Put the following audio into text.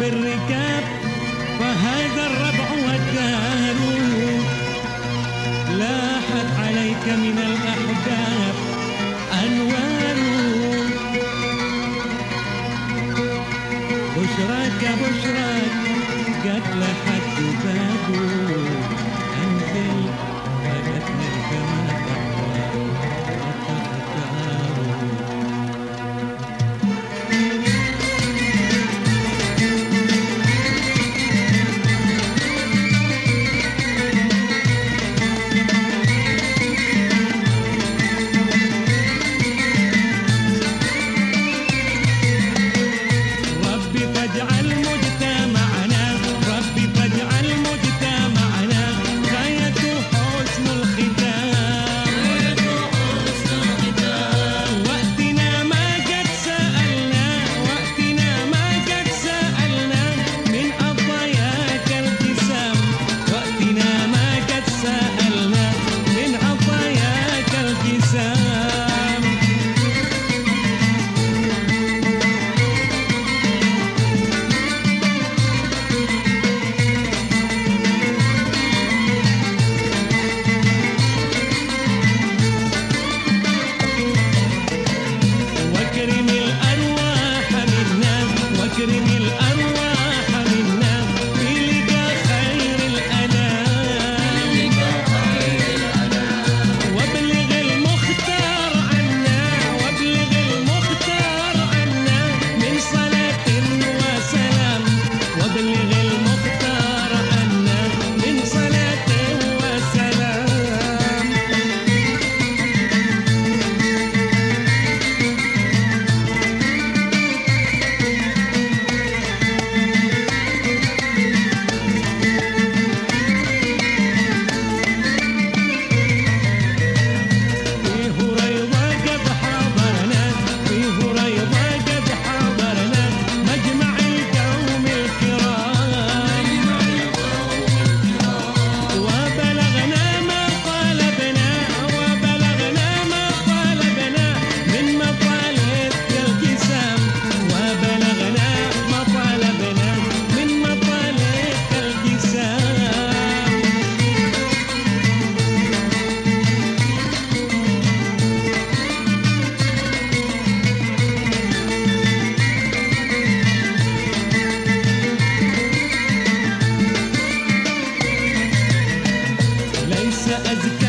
फिर क्या as it